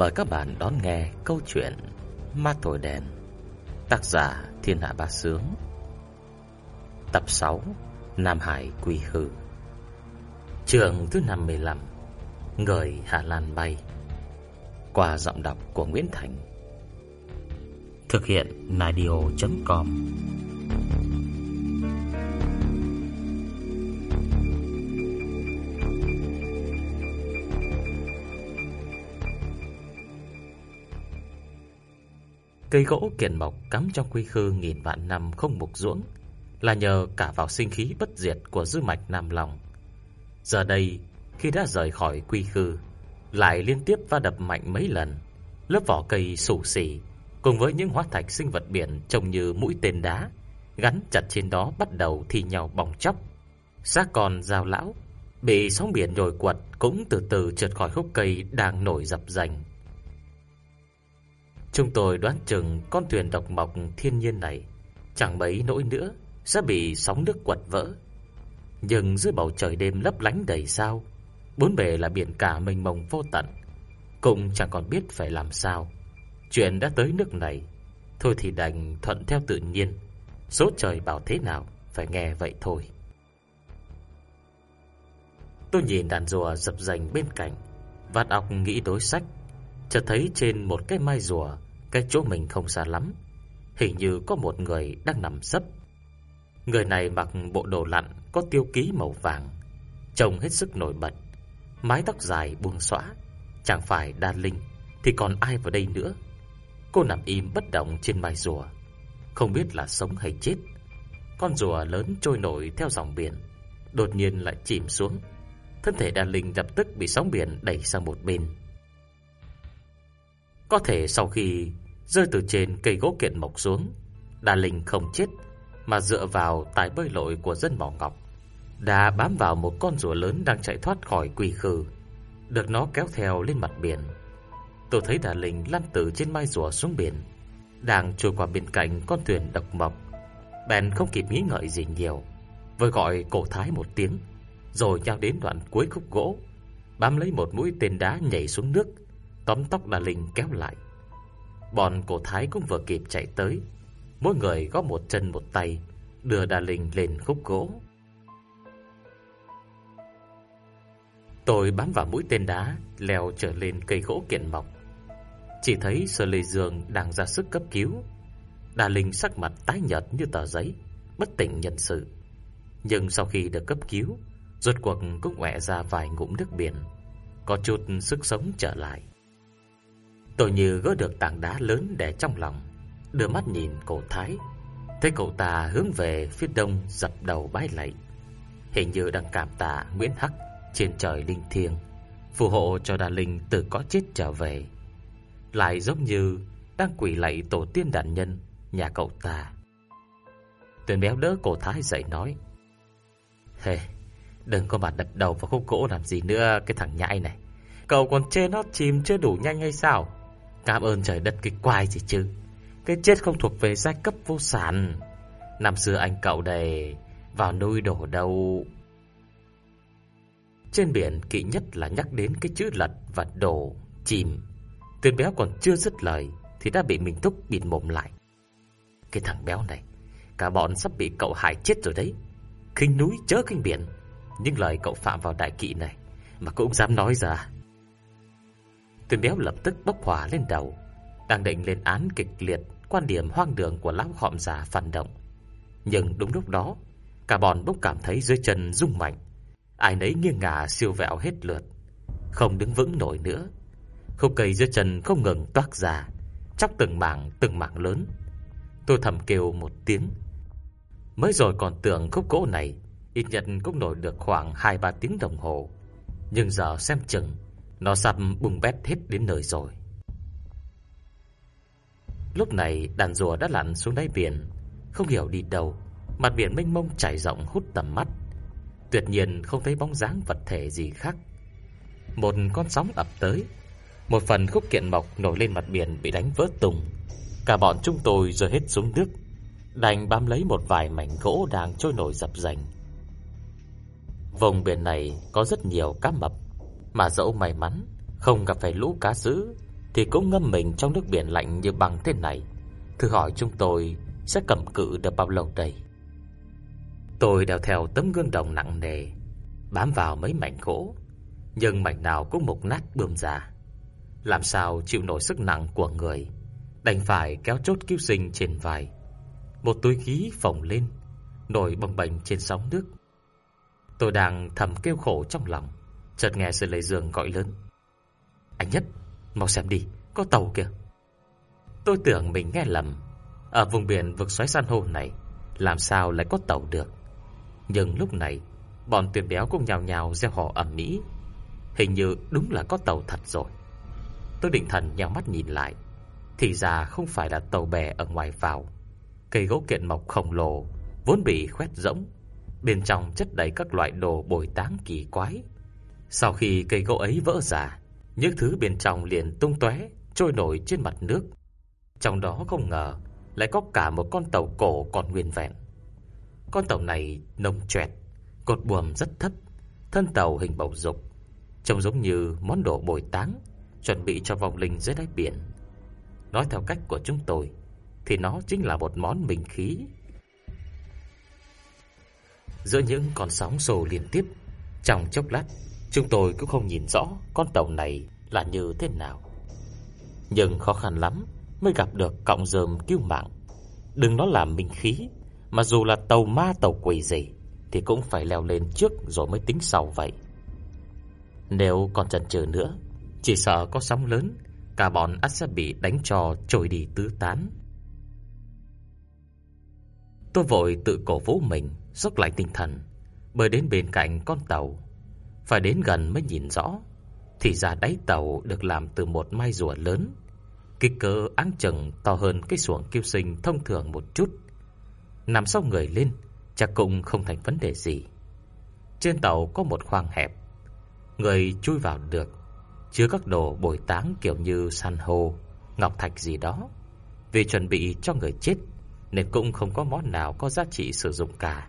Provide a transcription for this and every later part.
Mời các bạn đón nghe câu chuyện Ma Thổi Đèn, Tác giả Thiên Hạ ba Sướng, Tập 6 Nam Hải Quy Hư. Trường thứ 55 Người Hà Lan Bay, Qua giọng đọc của Nguyễn Thành. Thực hiện Nadio.com Cây gỗ kiền mộc cắm trong quy khư nghìn vạn năm không mục ruỗng là nhờ cả vào sinh khí bất diệt của dư mạch Nam Long. Giờ đây, khi đã rời khỏi quy khư, lại liên tiếp va đập mạnh mấy lần, lớp vỏ cây sủ xỉ cùng với những hóa thạch sinh vật biển trông như mũi tên đá gắn chặt trên đó bắt đầu thi nhau bong chóc. Xác còn rào lão bị sóng biển nhồi quật cũng từ từ trượt khỏi khúc cây đang nổi dập dành. Chúng tôi đoán chừng con thuyền độc mộc thiên nhiên này chẳng mấy nỗi nữa sẽ bị sóng nước quật vỡ. Nhưng dưới bầu trời đêm lấp lánh đầy sao, bốn bề là biển cả mênh mông vô tận, cũng chẳng còn biết phải làm sao. Chuyện đã tới nước này, thôi thì đành thuận theo tự nhiên, số trời bảo thế nào phải nghe vậy thôi. Tôi nhìn đàn rùa dập dành bên cạnh, vắt óc nghĩ đối sách, chợt thấy trên một cái mai rùa, cái chỗ mình không xa lắm, hình như có một người đang nằm sấp. Người này mặc bộ đồ lặn có tiêu ký màu vàng, trông hết sức nổi bật, mái tóc dài buông xõa, chẳng phải Đa Linh thì còn ai vào đây nữa. Cô nằm im bất động trên mai rùa, không biết là sống hay chết. Con rùa lớn trôi nổi theo dòng biển, đột nhiên lại chìm xuống. Thân thể Đa Linh lập tức bị sóng biển đẩy sang một bên. Có thể sau khi rơi từ trên cây gỗ kiện mộc xuống, Đa Linh không chết mà dựa vào tài bơi lội của dân mỏ ngọc, đã bám vào một con rùa lớn đang chạy thoát khỏi quỷ khư, được nó kéo theo lên mặt biển. Tôi thấy Đà Linh lăn từ trên mai rùa xuống biển, đang trôi qua bên cạnh con thuyền độc mộc. Bèn không kịp nghĩ ngợi gì nhiều, vừa gọi cổ thái một tiếng, rồi nhào đến đoạn cuối khúc gỗ, bám lấy một mũi tên đá nhảy xuống nước, tóm tóc là Linh kéo lại. Bọn cổ thái cũng vừa kịp chạy tới, mỗi người góp một chân một tay, đưa Đà Linh lên khúc gỗ. Tôi bám vào mũi tên đá, leo trở lên cây gỗ kiện mọc Chỉ thấy Sở Lê Dương đang ra sức cấp cứu. Đà Linh sắc mặt tái nhợt như tờ giấy, bất tỉnh nhân sự. Nhưng sau khi được cấp cứu, rốt cuộc cũng quẹ ra vài ngụm nước biển, có chút sức sống trở lại. Tôi như gỡ được tảng đá lớn để trong lòng, đưa mắt nhìn cổ thái, thấy cậu ta hướng về phía đông dập đầu bái lạy, hình như đang cảm tạ Nguyễn Hắc trên trời linh thiêng, phù hộ cho Đà Linh từ có chết trở về, lại giống như đang quỳ lạy tổ tiên đàn nhân nhà cậu ta. Tuyền béo đỡ cổ thái dậy nói: "Hề, đừng có mà đập đầu vào khúc gỗ làm gì nữa cái thằng nhãi này. Cậu còn chê nó chìm chưa đủ nhanh hay sao?" Cảm ơn trời đất cái quai gì chứ? Cái chết không thuộc về giai cấp vô sản. Năm xưa anh cậu đây, Vào nuôi đổ đâu? Trên biển, kỵ nhất là nhắc đến cái chữ lật và đổ, Chìm. Tuyên béo còn chưa dứt lời, Thì đã bị mình thúc bịt mồm lại. Cái thằng béo này, Cả bọn sắp bị cậu hại chết rồi đấy. Khinh núi chớ khinh biển. Những lời cậu phạm vào đại kỵ này, Mà cũng dám nói ra. Tuyên béo lập tức bốc hỏa lên đầu, đang định lên án kịch liệt quan điểm hoang đường của lão họm già phản động. Nhưng đúng lúc đó, cả bọn bỗng cảm thấy dưới chân rung mạnh, ai nấy nghiêng ngả siêu vẹo hết lượt, không đứng vững nổi nữa. Khúc cây dưới chân không ngừng toát ra, chóc từng mảng từng mảng lớn. Tôi thầm kêu một tiếng. Mới rồi còn tưởng khúc gỗ này ít nhất cũng nổi được khoảng 2-3 tiếng đồng hồ, nhưng giờ xem chừng nó sắp bùng bét hết đến nơi rồi. Lúc này đàn rùa đã lặn xuống đáy biển, không hiểu đi đâu, mặt biển mênh mông trải rộng hút tầm mắt. Tuyệt nhiên không thấy bóng dáng vật thể gì khác. Một con sóng ập tới, một phần khúc kiện mộc nổi lên mặt biển bị đánh vỡ tung. Cả bọn chúng tôi rơi hết xuống nước, đành bám lấy một vài mảnh gỗ đang trôi nổi dập dành. Vùng biển này có rất nhiều cá mập, mà dẫu may mắn, không gặp phải lũ cá dữ Thì cũng ngâm mình trong nước biển lạnh như bằng thế này. Thử hỏi chúng tôi Sẽ cầm cự được bao lâu đây? Tôi đeo theo tấm gương đồng nặng nề, Bám vào mấy mảnh gỗ, Nhưng mảnh nào cũng mục nát bươm ra. Làm sao chịu nổi sức nặng của người, Đành phải kéo chốt cứu sinh trên vai. Một túi khí phồng lên, Nổi bồng bềnh trên sóng nước. Tôi đang thầm kêu khổ trong lòng. Chợt nghe sự lấy giường gọi lớn. Anh Nhất, Mau xem đi, Có tàu kìa. Tôi tưởng mình nghe lầm. Ở vùng biển vực xoáy san hô này, Làm sao lại có tàu được? Nhưng lúc này, Bọn tuyển béo cũng nhào nhào gieo họ ẩm mỹ Hình như đúng là có tàu thật rồi. Tôi định thần nhào mắt nhìn lại. Thì ra không phải là tàu bè ở ngoài vào. Cây gỗ kiện mộc khổng lồ, Vốn bị khoét rỗng. Bên trong chất đầy các loại đồ bồi táng kỳ quái. Sau khi cây gỗ ấy vỡ ra, Những thứ bên trong liền tung tóe, Trôi nổi trên mặt nước. Trong đó không ngờ Lại có cả một con tàu cổ còn nguyên vẹn. Con tàu này nông choẹt, Cột buồm rất thấp, Thân tàu hình bầu dục, Trông giống như món đồ bồi táng, Chuẩn bị cho vong linh dưới đáy biển. Nói theo cách của chúng tôi, Thì nó chính là một món minh khí. Giữa những con sóng sồ liên tiếp, Trong chốc lát Chúng tôi cũng không nhìn rõ Con tàu này là như thế nào. Nhưng khó khăn lắm Mới gặp được cọng rơm cứu mạng. Đừng nói là minh khí, Mà dù là tàu ma tàu quỷ gì Thì cũng phải leo lên trước Rồi mới tính sau vậy. Nếu còn chần chừ nữa, Chỉ sợ có sóng lớn, Cả bọn ắt sẽ bị đánh cho trôi đi tứ tán. Tôi vội tự cổ vũ mình Dốc lại tinh thần, Bơi đến bên cạnh con tàu. Phải đến gần mới nhìn rõ. Thì ra đáy tàu được làm từ một mai rùa lớn. Kích cỡ áng chừng to hơn cái xuồng kiêu sinh thông thường một chút. Nằm sau người lên, Chắc cũng không thành vấn đề gì. Trên tàu có một khoang hẹp. Người chui vào được. Chứa các đồ bồi táng kiểu như san hô, Ngọc thạch gì đó. Vì chuẩn bị cho người chết, Nên cũng không có món nào có giá trị sử dụng cả.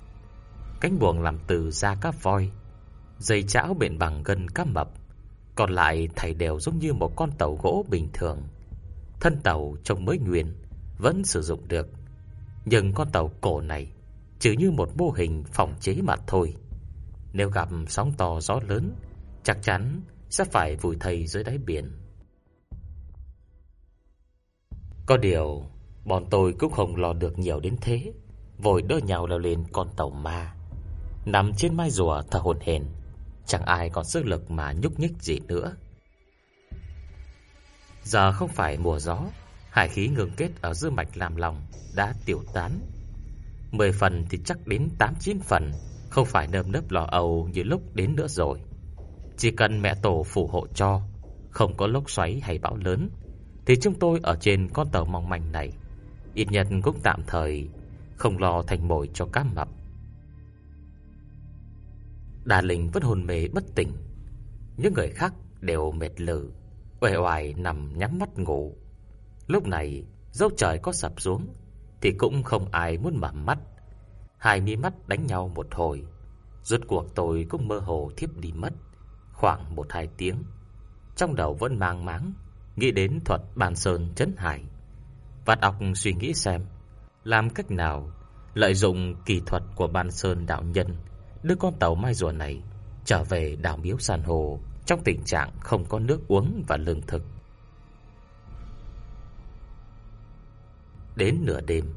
Cánh buồng làm từ da cá voi Dây chảo bền bằng gân cá mập. Còn lại thảy đều giống như một con tàu gỗ bình thường. Thân tàu trông mới nguyên Vẫn sử dụng được. Nhưng con tàu cổ này Chỉ như một mô hình phòng chế mà thôi. Nếu gặp sóng to gió lớn Chắc chắn sẽ phải vùi thây dưới đáy biển. Có điều Bọn tôi cũng không lo được nhiều đến thế. Vội đỡ nhau leo lên con tàu ma. Nằm trên mai rùa thở hổn hển, chẳng ai còn sức lực mà nhúc nhích gì nữa. Giờ không phải mùa gió, hải khí ngưng kết ở dư mạch làm lòng đã tiêu tán. Mười phần thì chắc đến tám chín phần, không phải nơm nớp lo âu như lúc đến nữa rồi. Chỉ cần mẹ tổ phù hộ cho, không có lốc xoáy hay bão lớn, thì chúng tôi ở trên con tàu mong manh này, ít nhất cũng tạm thời không lo thành mồi cho cá mập. Đà Linh vẫn hồn mê bất tỉnh. Những người khác đều mệt lử, uể oải nằm nhắm mắt ngủ. Lúc này, dấu trời có sập xuống thì cũng không ai muốn mở mắt. Hai mi mắt đánh nhau một hồi, rốt cuộc tôi cũng mơ hồ thiếp đi mất, khoảng một hai tiếng. Trong đầu vẫn mang máng nghĩ đến thuật bàn sơn chấn hải. Vạt ọc suy nghĩ xem làm cách nào lợi dụng kỳ thuật của bàn sơn đạo nhân đưa con tàu mai rùa này trở về đảo miếu san hô trong tình trạng không có nước uống và lương thực. Đến nửa đêm,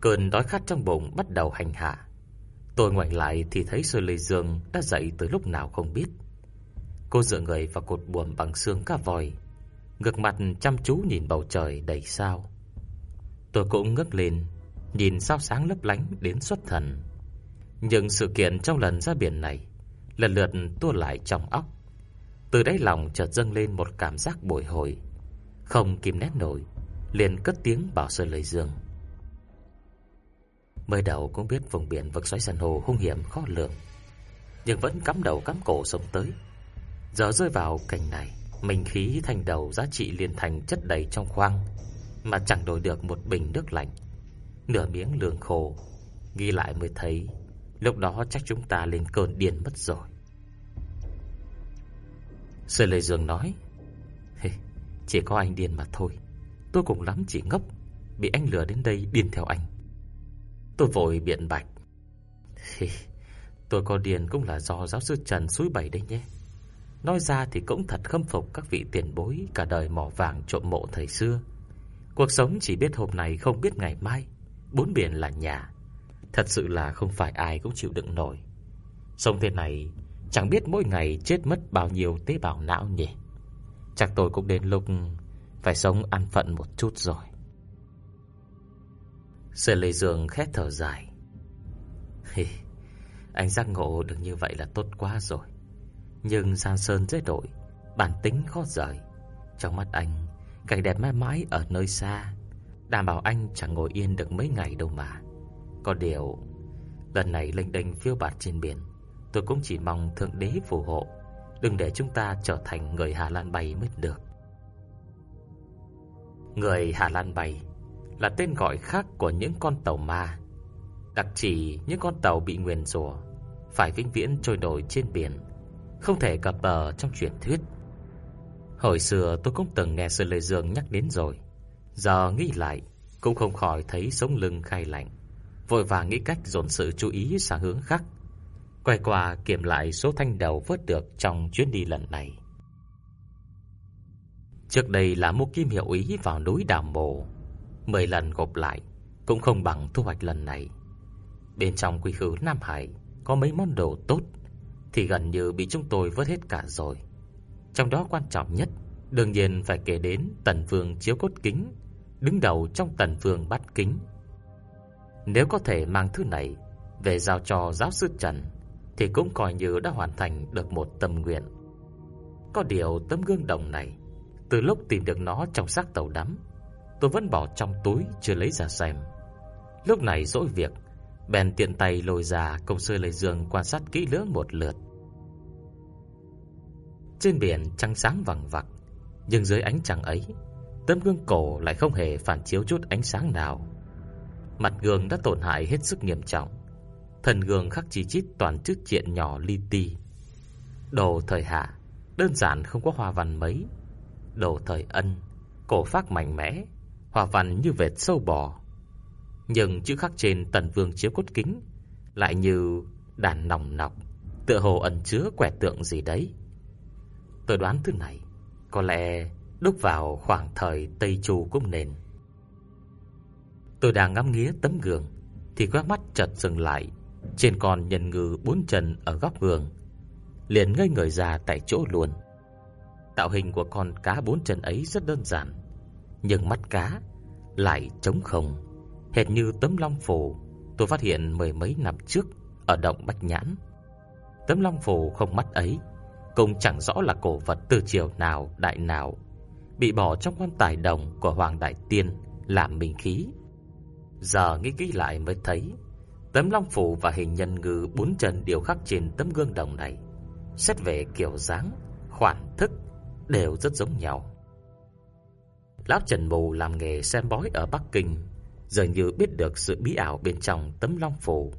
cơn đói khát trong bụng bắt đầu hành hạ. Tôi ngoảnh lại thì thấy Sơ Lê Dương đã dậy từ lúc nào không biết. Cô dựa người vào cột buồm bằng xương cá vòi, ngược mặt chăm chú nhìn bầu trời đầy sao. Tôi cũng ngước lên, nhìn sao sáng lấp lánh đến xuất thần. Nhưng sự kiện trong lần ra biển này lần lượt tua lại trong óc. Từ đáy lòng chợt dâng lên một cảm giác bồi hồi, không kìm nét nổi, liền cất tiếng bảo Sơn lời Dương. Mới đầu cũng biết vùng biển vực xoáy san hô hung hiểm khó lường, nhưng vẫn cắm đầu cắm cổ sống tới. Giờ rơi vào cảnh này, mình khí thành đầu giá trị liền thành chất đầy trong khoang, mà chẳng đổi được một bình nước lạnh, nửa miếng lương khô, ghi lại mới thấy Lúc đó chắc chúng ta lên cơn điên mất rồi. Sư Lê Dương nói Chỉ có anh điên mà thôi. Tôi cũng lắm chỉ ngốc, Bị anh lừa đến đây điên theo anh. Tôi vội biện bạch Tôi có điên cũng là do giáo sư Trần suối bày đấy nhé. Nói ra thì cũng thật khâm phục các vị tiền bối Cả đời mỏ vàng trộm mộ thời xưa. Cuộc sống chỉ biết hôm nay không biết ngày mai, Bốn biển là nhà Thật sự là không phải ai cũng chịu đựng nổi. Sống thế này, Chẳng biết mỗi ngày chết mất bao nhiêu tế bào não nhỉ? Chắc tôi cũng đến lúc Phải sống ăn phận một chút rồi. Sở Lê dường khét thở dài. Hì, Anh giác ngộ được như vậy là tốt quá rồi. Nhưng Giang Sơn dễ đổi Bản tính khó rời. Trong mắt anh, Cảnh đẹp mãi mãi ở nơi xa. Đảm bảo anh chẳng ngồi yên được mấy ngày đâu mà. Có điều. Lần này lênh đênh phiêu bạt trên biển, Tôi cũng chỉ mong Thượng Đế phù hộ. Đừng để chúng ta trở thành người Hà Lan bay mới được. Người Hà Lan bay Là tên gọi khác của những con tàu ma, Đặc chỉ những con tàu bị nguyền rủa, Phải vĩnh viễn trôi nổi trên biển, Không thể cập bờ trong truyền thuyết. Hồi xưa tôi cũng từng nghe Sơn Lê Dương nhắc đến rồi, Giờ nghĩ lại Cũng không khỏi thấy sống lưng khai lạnh. Vội vàng nghĩ cách dồn sự chú ý sang hướng khác. Quay qua kiểm lại số thanh đầu vớt được Trong chuyến đi lần này. Trước đây là mua kim hiệu ý vào núi đào mồ. Mười lần gộp lại Cũng không bằng thu hoạch lần này. Bên trong quy khứ Nam Hải Có mấy món đồ tốt Thì gần như bị chúng tôi vớt hết cả rồi. Trong đó quan trọng nhất, Đương nhiên phải kể đến Tần Vương Chiếu Cốt Kính, Đứng đầu trong Tần Vương Bát Kính. Nếu có thể mang thứ này Về giao cho giáo sư Trần, Thì cũng coi như đã hoàn thành được một tâm nguyện. Có điều tấm gương đồng này, Từ lúc tìm được nó trong xác tàu đắm, Tôi vẫn bỏ trong túi chưa lấy ra xem. Lúc này dỗi việc, Bèn tiện tay lôi ra công sơ lấy giường quan sát kỹ lưỡng một lượt. Trên biển trăng sáng vằng vặc, Nhưng dưới ánh trăng ấy, Tấm gương cổ lại không hề phản chiếu chút ánh sáng nào. Mặt gương đã tổn hại hết sức nghiêm trọng. Thần gương khắc chi chít toàn chữ triện nhỏ li ti. Đồ thời hạ, Đơn giản không có hoa văn mấy. Đồ thời ân, Cổ phác mạnh mẽ, Hoa văn như vệt sâu bò. Nhưng chữ khắc trên tần vương chiếu cốt kính Lại như đàn nòng nọc, Tựa hồ ẩn chứa quẻ tượng gì đấy. Tôi đoán thứ này Có lẽ đúc vào khoảng thời Tây Chu cũng nên. Tôi đang ngắm nghía tấm gương, Thì quét mắt chợt dừng lại, Trên con nhân ngư bốn chân ở góc gương Liền ngây người ra tại chỗ luôn. Tạo hình của con cá bốn chân ấy rất đơn giản, Nhưng mắt cá lại trống không. Hệt như tấm long phù Tôi phát hiện mười mấy năm trước Ở động Bạch Nhãn. Tấm long phù không mắt ấy, Cũng chẳng rõ là cổ vật từ triều nào, đại nào, Bị bỏ trong quan tài đồng của Hoàng Đại Tiên Làm minh khí. Giờ nghĩ kỹ lại mới thấy Tấm long phủ và hình nhân ngư bốn chân đều khắc trên tấm gương đồng này Xét về kiểu dáng, khoản thức Đều rất giống nhau. Lão Trần Mù làm nghề xem bói ở Bắc Kinh Dường như biết được sự bí ảo bên trong tấm long phủ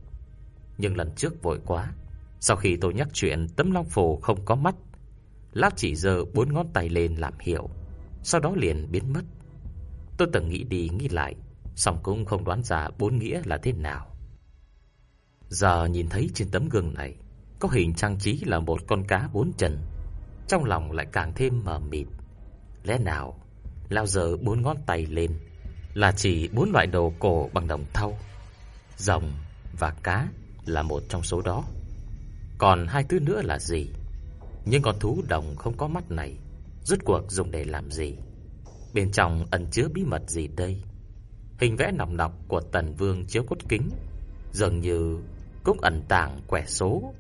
Nhưng lần trước vội quá Sau khi tôi nhắc chuyện tấm long phủ không có mắt Lão chỉ giơ bốn ngón tay lên làm hiệu Sau đó liền biến mất. Tôi từng nghĩ đi nghĩ lại Xong cũng không đoán ra bốn nghĩa là thế nào. Giờ nhìn thấy trên tấm gương này, Có hình trang trí là một con cá bốn chân. Trong lòng lại càng thêm mờ mịt. Lẽ nào Lao giờ bốn ngón tay lên Là chỉ bốn loại đồ cổ bằng đồng thau? Rồng và cá là một trong số đó. Còn hai thứ nữa là gì? Nhưng con thú đồng không có mắt này, Rốt cuộc dùng để làm gì? Bên trong ẩn chứa bí mật gì đây? Hình vẽ nòng nọc của tần vương chiếu cốt kính, Dường như cũng ẩn tàng quẻ số.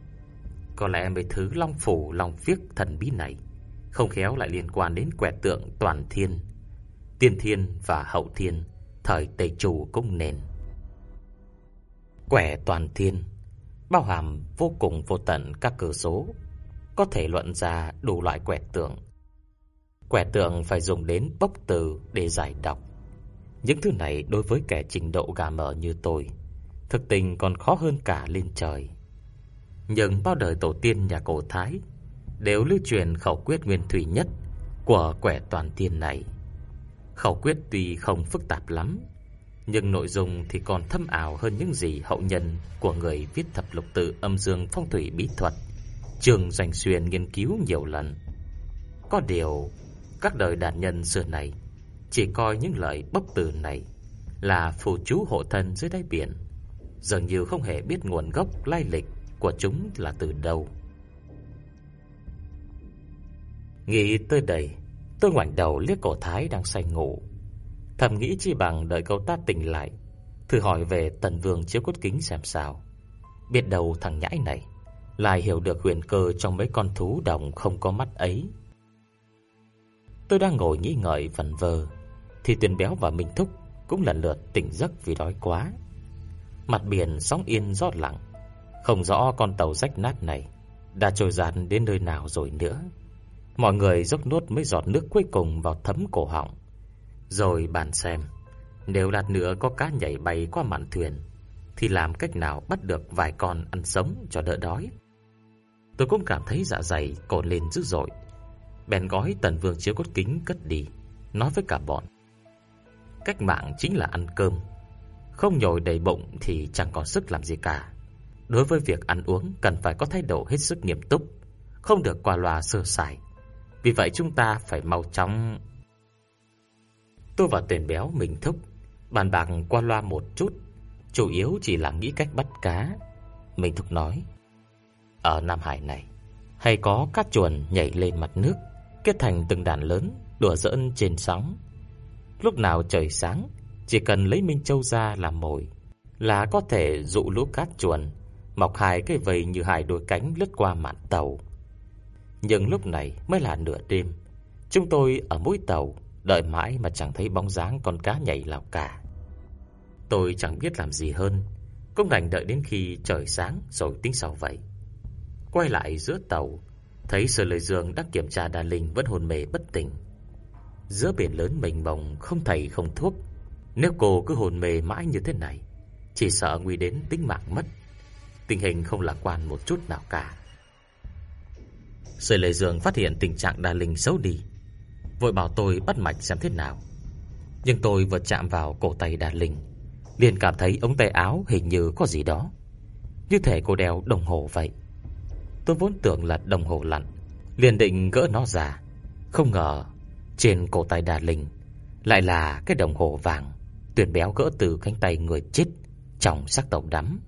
Có lẽ mấy thứ long phủ, long phiếc thần bí này Không khéo lại liên quan đến quẻ tượng toàn thiên, Tiên thiên và hậu thiên, Thời Tây Chủ cũng nền. Quẻ toàn thiên Bao hàm vô cùng vô tận các cửa số, Có thể luận ra đủ loại quẻ tượng. Quẻ tượng phải dùng đến bốc từ để giải đọc. Những thứ này đối với kẻ trình độ gà mở như tôi Thực tình còn khó hơn cả lên trời Nhưng bao đời tổ tiên nhà cổ Thái Đều lưu truyền khẩu quyết nguyên thủy nhất của quẻ toàn thiên này. Khẩu quyết tuy không phức tạp lắm, nhưng nội dung thì còn thâm ảo hơn những gì hậu nhân của người viết thập lục tự âm dương phong thủy bí thuật, trường doanh xuyên nghiên cứu nhiều lần. Có điều, các đời đạt nhân xưa này chỉ coi những lời bốc từ này là phù chú hộ thân dưới đáy biển, dường như không hề biết nguồn gốc lai lịch của chúng là từ đâu. Nghĩ tới đây, tôi ngoảnh đầu liếc cổ Thái đang say ngủ. Thầm nghĩ chi bằng đợi cậu ta tỉnh lại, thử hỏi về tần vương chiếu cốt kính xem sao. Biết đâu thằng nhãi này lại hiểu được huyền cơ trong mấy con thú đồng không có mắt ấy. Tôi đang ngồi nghĩ ngợi vẩn vơ, thì Tuyền Béo và Minh Thúc cũng lần lượt tỉnh giấc vì đói quá. Mặt biển sóng yên gió lặng, không rõ con tàu rách nát này đã trôi dạt đến nơi nào rồi nữa. Mọi người dốc nuốt mấy giọt nước cuối cùng vào thấm cổ họng, rồi bàn xem nếu lát nữa có cá nhảy bay qua mạn thuyền thì làm cách nào bắt được vài con ăn sống cho đỡ đói. Tôi cũng cảm thấy dạ dày cồn lên dữ dội. Bèn gói tần vương chiếu cốt kính cất đi, nói với cả bọn. Cách mạng chính là ăn cơm. Không nhồi đầy bụng thì chẳng còn sức làm gì cả. Đối với việc ăn uống cần phải có thái độ hết sức nghiêm túc, không được qua loa sơ sài. Vì vậy chúng ta phải mau chóng Tôi và tiền béo mình thúc Bàn bạc qua loa một chút Chủ yếu chỉ là nghĩ cách bắt cá Mình thúc nói Ở Nam Hải này Hay có các chuồn nhảy lên mặt nước Kết thành từng đàn lớn Đùa giỡn trên sóng Lúc nào trời sáng, Chỉ cần lấy Minh Châu ra làm mồi, Là có thể dụ lũ cát chuồn, Mọc hai cái vầy như hai đôi cánh lướt qua mạn tàu. Nhưng lúc này mới là nửa đêm, Chúng tôi ở mũi tàu, Đợi mãi mà chẳng thấy bóng dáng con cá nhảy nào cả Tôi chẳng biết làm gì hơn, Cũng đành đợi đến khi trời sáng rồi tính sau vậy. Quay lại giữa tàu, Thấy Sở Lợi Dương đang kiểm tra Đa linh vẫn hồn mê bất tỉnh. Giữa biển lớn mênh mông, không thầy không thuốc. Nếu cô cứ hồn mê mãi như thế này, Chỉ sợ nguy đến tính mạng mất. Tình hình không lạc quan một chút nào cả. Sở Lệ Dương phát hiện tình trạng đa linh xấu đi. Vội bảo tôi bắt mạch xem thế nào. Nhưng tôi vừa chạm vào cổ tay đa linh, liền cảm thấy ống tay áo hình như có gì đó. Như thể cô đeo đồng hồ vậy. Tôi vốn tưởng là đồng hồ lặn, liền định gỡ nó ra. Không ngờ trên cổ tay đà linh Lại là cái đồng hồ vàng tuyệt béo gỡ từ cánh tay người chết Trong sắc tàu đắm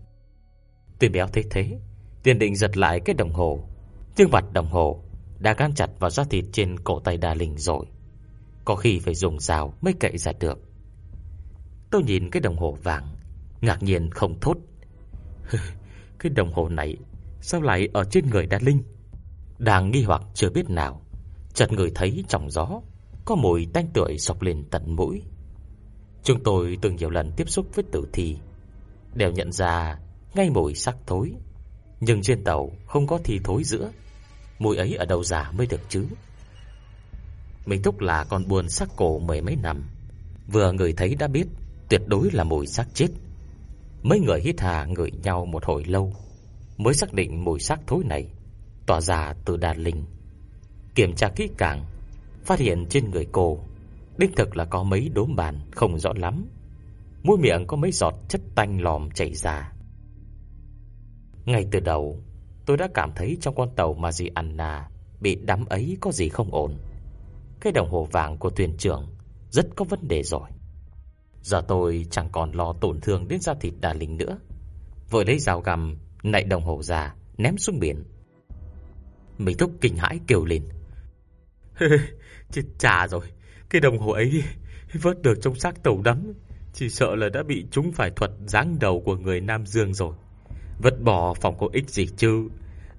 tuyệt béo thấy thế Tiền định giật lại cái đồng hồ Nhưng mặt đồng hồ đã gắn chặt vào da thịt trên cổ tay Đà Linh rồi. Có khi phải dùng dao mới cậy ra được. Tôi nhìn cái đồng hồ vàng, ngạc nhiên không thốt. cái đồng hồ này sao lại ở trên người Đà Linh? Đang nghi hoặc chưa biết nào, chợt người thấy trong gió có mùi tanh tưởi sộc lên tận mũi. Chúng tôi từng nhiều lần tiếp xúc với tử thi, đều nhận ra ngay mùi sắc thối, nhưng trên tàu không có thi thối giữa Mùi ấy ở đâu giả mới được chứ? Mình thúc là con buồn xác cổ mười mấy năm Vừa người thấy đã biết Tuyệt đối là mùi xác chết. Mấy người hít hà ngửi nhau một hồi lâu Mới xác định mùi xác thối này Tỏa ra từ đàn linh. Kiểm tra kỹ càng Phát hiện trên người cô, Đích thực là có mấy đốm bàn không rõ lắm Mũi miệng có mấy giọt chất tanh lòm chảy ra Ngay từ đầu, Tôi đã cảm thấy trong con tàu Mariana bị đắm ấy có gì không ổn. Cái đồng hồ vàng của thuyền trưởng rất có vấn đề rồi. Giờ tôi chẳng còn lo tổn thương đến da thịt đà linh nữa. Vội lấy dao găm, nạy đồng hồ ra ném xuống biển. Mình thúc kinh hãi kêu lên. Chết chà rồi, cái đồng hồ ấy vớt được trong xác tàu đắm, chỉ sợ là đã bị chúng phải thuật dáng đầu của người Nam Dương rồi. Vứt bỏ phòng có ích gì chứ?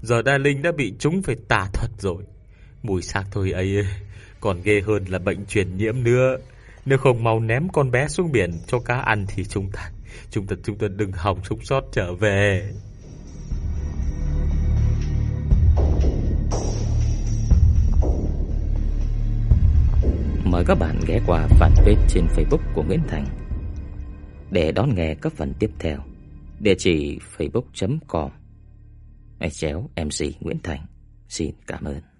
Giờ Đa Linh đã bị chúng phải tà thuật rồi. Mùi xác thôi ấy Còn ghê hơn là bệnh truyền nhiễm nữa. Nếu không mau ném con bé xuống biển cho cá ăn Thì chúng ta Chúng ta chúng ta đừng hỏng sống sót trở về. Mời các bạn ghé qua fanpage trên Facebook của Nguyễn Thành Để đón nghe các phần tiếp theo, Địa chỉ facebook.com chéo MC Nguyễn Thành. Xin cảm ơn.